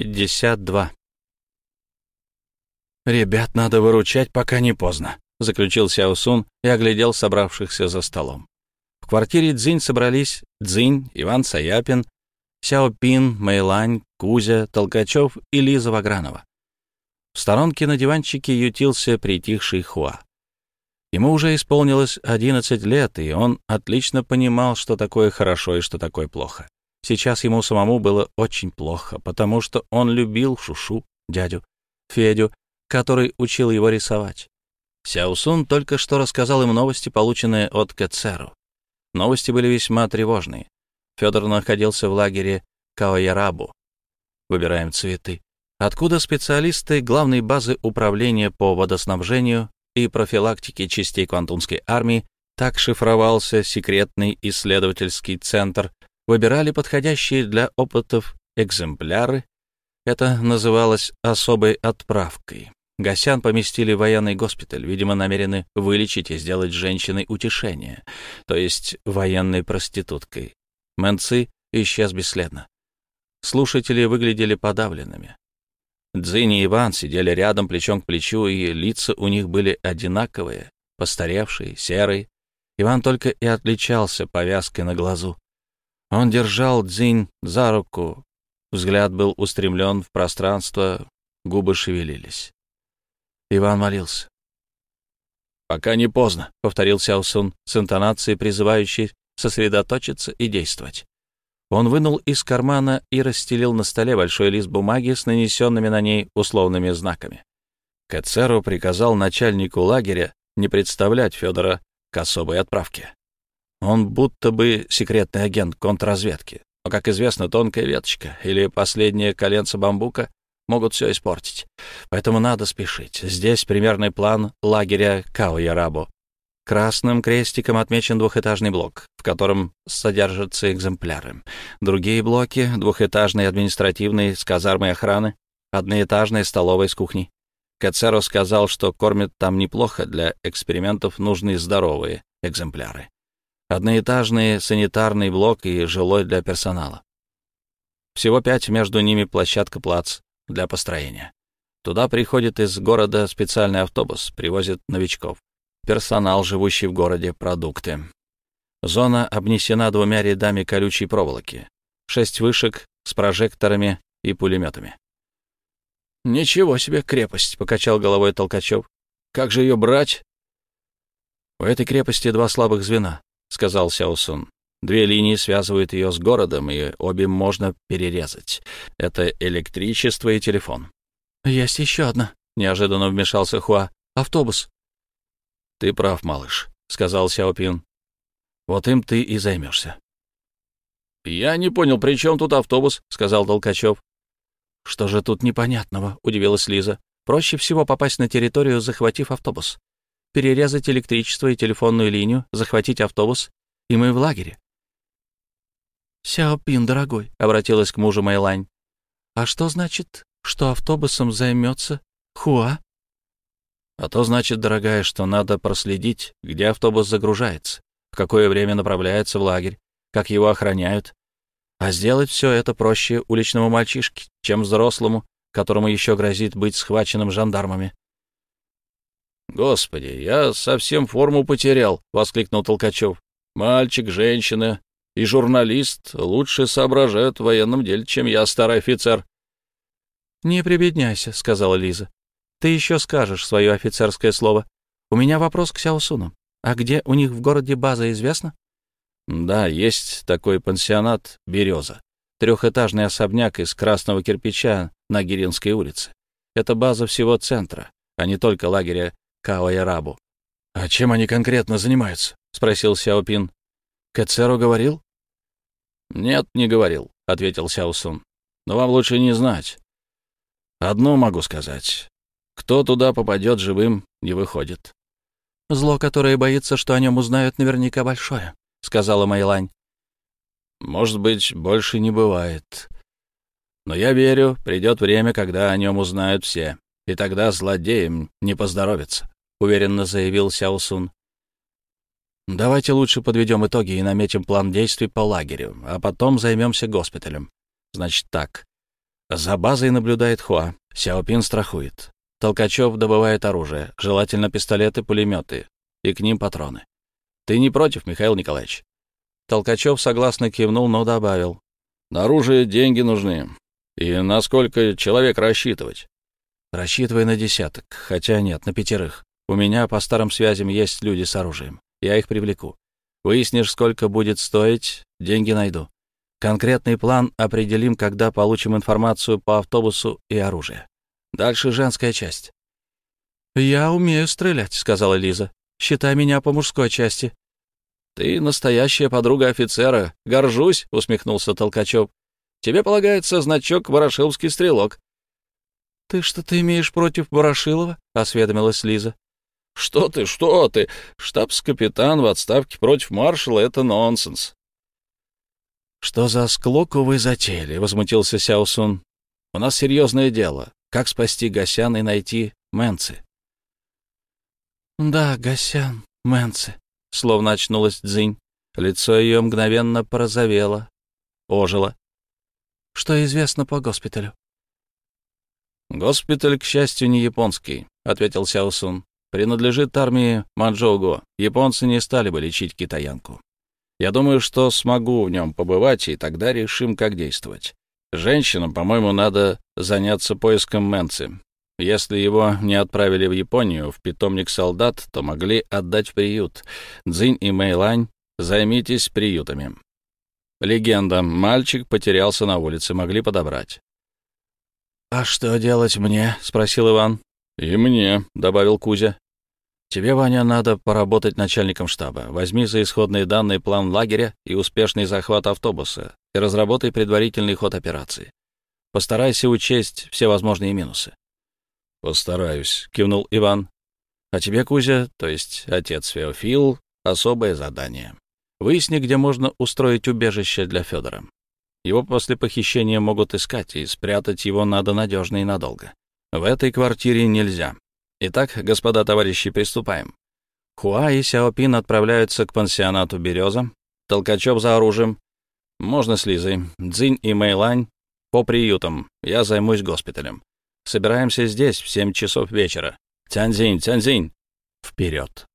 52. «Ребят надо выручать, пока не поздно», — заключил Сяо Сун и оглядел собравшихся за столом. В квартире Цзинь собрались Цзинь, Иван Саяпин, Сяо Пин, Мэйлань, Кузя, Толкачев и Лиза Вагранова. В сторонке на диванчике ютился притихший Хуа. Ему уже исполнилось 11 лет, и он отлично понимал, что такое хорошо и что такое плохо. Сейчас ему самому было очень плохо, потому что он любил Шушу, дядю, Федю, который учил его рисовать. Сяусун только что рассказал им новости, полученные от Кэцеру. Новости были весьма тревожные. Федор находился в лагере Каоярабу. Выбираем цветы. Откуда специалисты главной базы управления по водоснабжению и профилактике частей Квантунской армии так шифровался секретный исследовательский центр выбирали подходящие для опытов экземпляры. Это называлось особой отправкой. Гасян поместили в военный госпиталь, видимо, намерены вылечить и сделать женщиной утешение, то есть военной проституткой. Мэнцы исчез бесследно. Слушатели выглядели подавленными. Дзинь и Иван сидели рядом плечом к плечу, и лица у них были одинаковые, постаревшие, серые. Иван только и отличался повязкой на глазу. Он держал Дзинь за руку. Взгляд был устремлен в пространство, губы шевелились. Иван молился. «Пока не поздно», — повторил Сяосун с интонацией, призывающей сосредоточиться и действовать. Он вынул из кармана и расстелил на столе большой лист бумаги с нанесенными на ней условными знаками. Кэцеру приказал начальнику лагеря не представлять Федора к особой отправке. Он будто бы секретный агент контрразведки. Но, как известно, тонкая веточка или последнее коленце бамбука могут все испортить. Поэтому надо спешить. Здесь примерный план лагеря Као-Ярабо. Красным крестиком отмечен двухэтажный блок, в котором содержатся экземпляры. Другие блоки — двухэтажный административный с казармой охраны, одноэтажная столовая с кухней. Кацеро сказал, что кормят там неплохо, для экспериментов нужны здоровые экземпляры одноэтажный санитарный блок и жилой для персонала. Всего пять, между ними площадка-плац для построения. Туда приходит из города специальный автобус, привозит новичков. Персонал, живущий в городе, продукты. Зона обнесена двумя рядами колючей проволоки. Шесть вышек с прожекторами и пулеметами. «Ничего себе крепость!» — покачал головой Толкачев. «Как же ее брать?» У этой крепости два слабых звена. — сказал Сяосун. «Две линии связывают ее с городом, и обе можно перерезать. Это электричество и телефон». «Есть еще одна», — неожиданно вмешался Хуа. «Автобус». «Ты прав, малыш», — сказал Сяопин. «Вот им ты и займешься». «Я не понял, при чем тут автобус?» — сказал Толкачев. «Что же тут непонятного?» — удивилась Лиза. «Проще всего попасть на территорию, захватив автобус перерезать электричество и телефонную линию, захватить автобус, и мы в лагере. «Сяопин, дорогой», — обратилась к мужу Мэйлань, — «а что значит, что автобусом займется Хуа?» «А то значит, дорогая, что надо проследить, где автобус загружается, в какое время направляется в лагерь, как его охраняют. А сделать все это проще уличному мальчишке, чем взрослому, которому еще грозит быть схваченным жандармами. «Господи, я совсем форму потерял!» — воскликнул Толкачев. «Мальчик, женщина и журналист лучше соображают в военном деле, чем я, старый офицер». «Не прибедняйся», — сказала Лиза. «Ты еще скажешь свое офицерское слово. У меня вопрос к Сяосуну. А где у них в городе база, известно?» «Да, есть такой пансионат «Береза». Трехэтажный особняк из красного кирпича на Гиринской улице. Это база всего центра, а не только лагеря Као «А чем они конкретно занимаются?» — спросил Сяопин. «Кэцеру говорил?» «Нет, не говорил», — ответил Сяосун. «Но вам лучше не знать. Одно могу сказать. Кто туда попадет живым, не выходит». «Зло, которое боится, что о нем узнают, наверняка большое», — сказала Майлань. «Может быть, больше не бывает. Но я верю, придет время, когда о нем узнают все, и тогда злодеям не поздоровится». — уверенно заявил Сяосун. «Давайте лучше подведем итоги и наметим план действий по лагерю, а потом займемся госпиталем. Значит так. За базой наблюдает Хуа. Сяопин страхует. Толкачев добывает оружие, желательно пистолеты, пулеметы, и к ним патроны. Ты не против, Михаил Николаевич? Толкачев согласно кивнул, но добавил. На оружие деньги нужны. И на сколько человек рассчитывать? Рассчитывай на десяток, хотя нет, на пятерых. У меня по старым связям есть люди с оружием. Я их привлеку. Выяснишь, сколько будет стоить, деньги найду. Конкретный план определим, когда получим информацию по автобусу и оружию. Дальше женская часть. «Я умею стрелять», — сказала Лиза. «Считай меня по мужской части». «Ты настоящая подруга офицера. Горжусь», — усмехнулся Толкачев. «Тебе полагается значок «Ворошиловский стрелок». «Ты что-то имеешь против Ворошилова?» — осведомилась Лиза. «Что ты, что ты? Штабс-капитан в отставке против маршала — это нонсенс. «Что за склоку вы затеяли?» — возмутился Сяосун. «У нас серьезное дело. Как спасти Гасян и найти Мэнцы?» «Да, Гасян, Мэнцы», — словно очнулась Цзинь. Лицо ее мгновенно порозовело, ожило. «Что известно по госпиталю?» «Госпиталь, к счастью, не японский», — ответил Сяосун. «Принадлежит армии Манчжоуго. Японцы не стали бы лечить китаянку. Я думаю, что смогу в нем побывать, и тогда решим, как действовать. Женщинам, по-моему, надо заняться поиском Мэнци. Если его не отправили в Японию, в питомник солдат, то могли отдать в приют. Цзинь и Мэйлань, займитесь приютами. Легенда. Мальчик потерялся на улице, могли подобрать. «А что делать мне?» — спросил Иван. «И мне», — добавил Кузя. Тебе, Ваня, надо поработать начальником штаба. Возьми за исходные данные план лагеря и успешный захват автобуса и разработай предварительный ход операции. Постарайся учесть все возможные минусы. «Постараюсь», — кивнул Иван. «А тебе, Кузя, то есть отец Феофил, особое задание. Выясни, где можно устроить убежище для Федора. Его после похищения могут искать, и спрятать его надо надежно и надолго. В этой квартире нельзя. Итак, господа товарищи, приступаем. Хуа и Сяопин отправляются к пансионату «Береза», Толкачев за оружием. Можно с Лизой. Цзинь и Мэйлань по приютам. Я займусь госпиталем. Собираемся здесь в семь часов вечера. Тяньзинь, Тяньзинь. Вперед.